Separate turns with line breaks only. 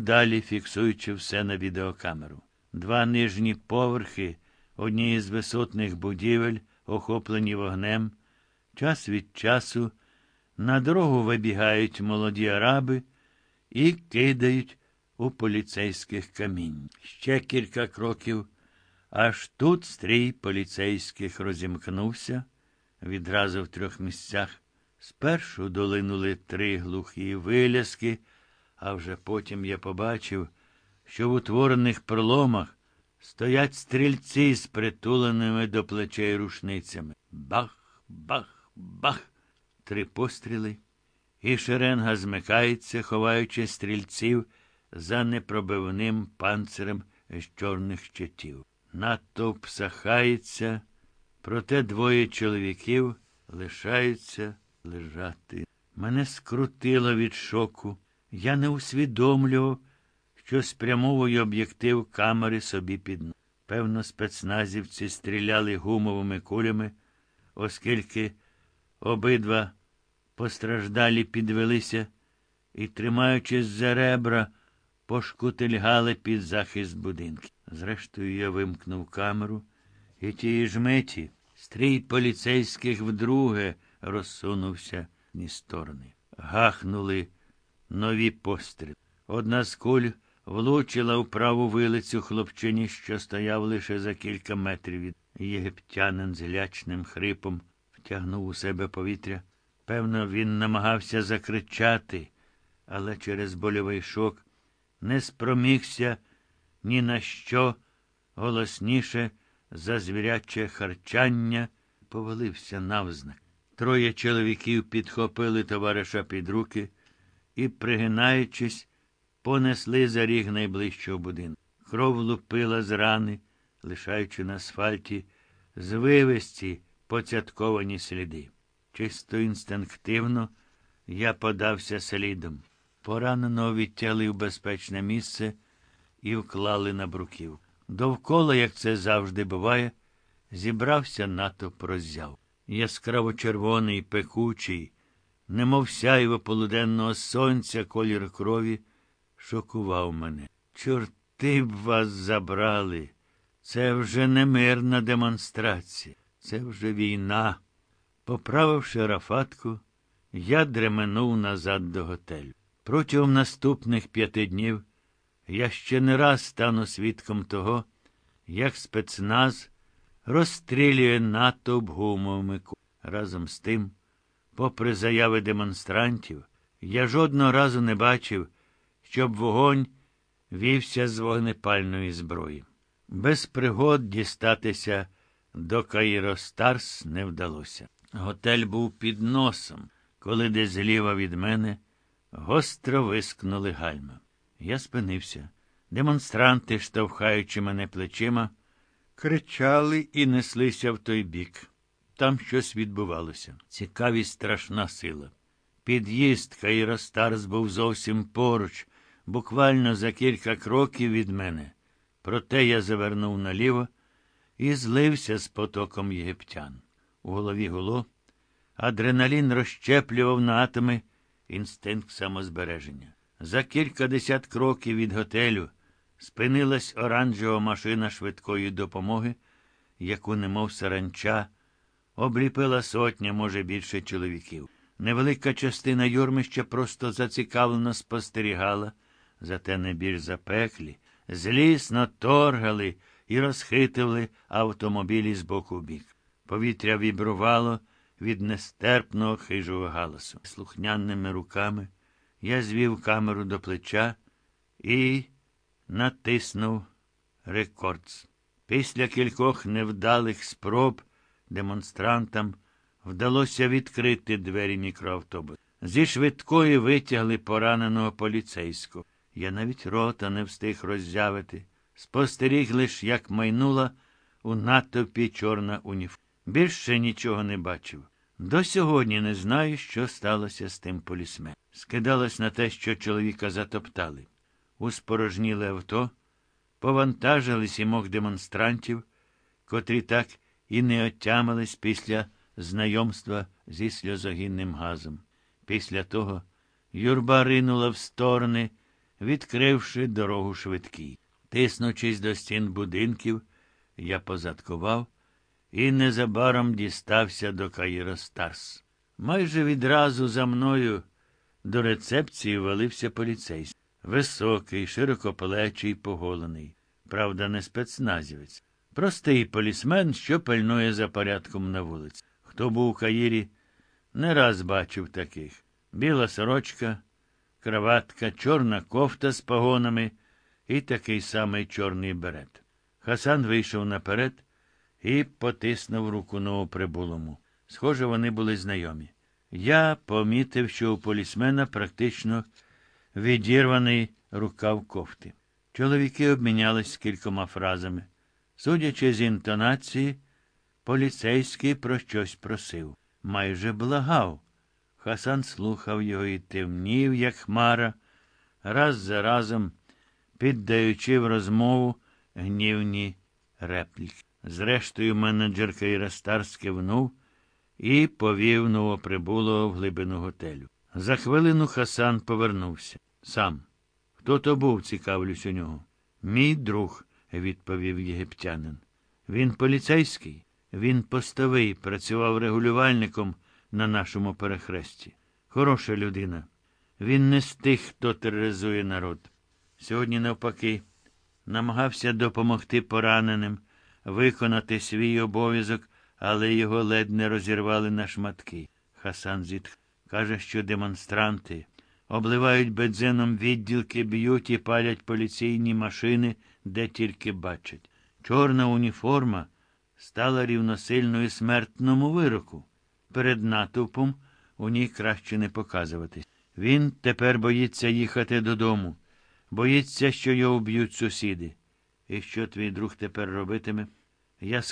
Далі фіксуючи все на відеокамеру. Два нижні поверхи однієї з висотних будівель, охоплені вогнем. Час від часу на дорогу вибігають молоді араби і кидають у поліцейських камінь. Ще кілька кроків. Аж тут стрій поліцейських розімкнувся відразу в трьох місцях. Спершу долинули три глухі виляски, а вже потім я побачив, що в утворених проломах стоять стрільці з притуленими до плечей рушницями. Бах, бах, бах. Три постріли, і шеренга змикається, ховаючи стрільців за непробивним панцирем з чорних щитів. Натовп сахається, проте двоє чоловіків лишаються лежати. Мене скрутило від шоку. Я не усвідомлював, що спрямовую об'єктив камери собі під ноги. Певно, спецназівці стріляли гумовими кулями, оскільки обидва постраждалі підвелися і, тримаючись за ребра, пошкутильгали під захист будинки. Зрештою, я вимкнув камеру, і тієї ж миті стрій поліцейських вдруге розсунувся ні сторони. Гахнули нові постріли. Одна з куль влучила в праву вилицю хлопчині, що стояв лише за кілька метрів від єгиптянин з лячним хрипом втягнув у себе повітря. Певно, він намагався закричати, але через больовий шок не спромігся ні на що голосніше за звіряче харчання повалився навзнак. Троє чоловіків підхопили товариша під руки і, пригинаючись, понесли за ріг найближчого будинку. Кров лупила з рани, лишаючи на асфальті звивисті поцятковані сліди. Чисто інстинктивно я подався слідом. Пораненого відтяли в безпечне місце і вклали на бруків. Довкола, як це завжди буває, зібрався натовп роззяв. Яскраво червоний, пекучий, немов сяйво полуденного сонця колір крові, шокував мене. Чорти б вас забрали. Це вже не мирна демонстрація, це вже війна. Поправивши рафатку, я дременув назад до готелю. Протягом наступних п'яти днів я ще не раз стану свідком того, як спецназ розстрілює натовп гумовими. Разом з тим, попри заяви демонстрантів, я жодного разу не бачив, щоб вогонь вівся з вогнепальної зброї. Без пригод дістатися до Каїростарс не вдалося. Готель був під носом, коли десь зліва від мене гостро вискнули гальма. Я спинився. Демонстранти, штовхаючи мене плечима, кричали і неслися в той бік. Там щось відбувалося. Цікавість страшна сила. Під'їзд Каїростарс був зовсім поруч, буквально за кілька кроків від мене. Проте я завернув наліво і злився з потоком єгиптян. У голові гуло. Адреналін розщеплював на атоми інстинкт самозбереження. За кількадесят кроків від готелю спинилась оранжева машина швидкої допомоги, яку, немов саранча, обліпила сотня, може, більше чоловіків. Невелика частина юрмища просто зацікавлено спостерігала, зате не більш запеклі, злісно торгали і розхитували автомобілі з боку в бік. Повітря вібрувало від нестерпного хижого галасу. Слухняними руками я звів камеру до плеча і натиснув рекордс. Після кількох невдалих спроб демонстрантам вдалося відкрити двері мікроавтобуса. Зі швидкої витягли пораненого поліцейського. Я навіть рота не встиг роззявити. Спостеріг лиш, як майнула у натовпі чорна уніформа. Більше нічого не бачив. До сьогодні не знаю, що сталося з тим полісменом. Скидалось на те, що чоловіка затоптали. У спорожніле авто повантажили сімох демонстрантів, котрі так і не отямились після знайомства зі сльозогінним газом. Після того юрба ринула в сторони, відкривши дорогу швидкій. Тиснучись до стін будинків, я позадкував і незабаром дістався до Каїростарс. Майже відразу за мною до рецепції валився поліцейський. Високий, широкоплечий, поголений. Правда, не спецназівець. Простий полісмен, що пильнує за порядком на вулиці. Хто був у Каїрі, не раз бачив таких. Біла сорочка, краватка, чорна кофта з погонами і такий самий чорний берет. Хасан вийшов наперед і потиснув руку новоприбулому. Схоже, вони були знайомі. Я помітив, що у полісмена практично відірваний рукав кофти. Чоловіки обмінялись кількома фразами. Судячи з інтонації, поліцейський про щось просив. Майже благав. Хасан слухав його і темнів, як хмара, раз за разом піддаючи в розмову гнівні репліки. Зрештою, менеджер Кайрастар скивнув і повів новоприбулого в глибину готелю. За хвилину Хасан повернувся. Сам. Хто то був, цікавлюсь у нього. Мій друг, відповів єгиптянин. Він поліцейський, він постовий, працював регулювальником на нашому перехресті. Хороша людина. Він не з тих, хто тероризує народ. Сьогодні, навпаки, намагався допомогти пораненим, виконати свій обов'язок, але його ледь не розірвали на шматки. Хасан зітх каже, що демонстранти обливають бензином відділки, б'ють і палять поліційні машини, де тільки бачать. Чорна уніформа стала рівносильною смертному вироку. Перед натовпом у ній краще не показуватись. Він тепер боїться їхати додому, боїться, що його вб'ють сусіди. І що твій друг тепер робитиме? Я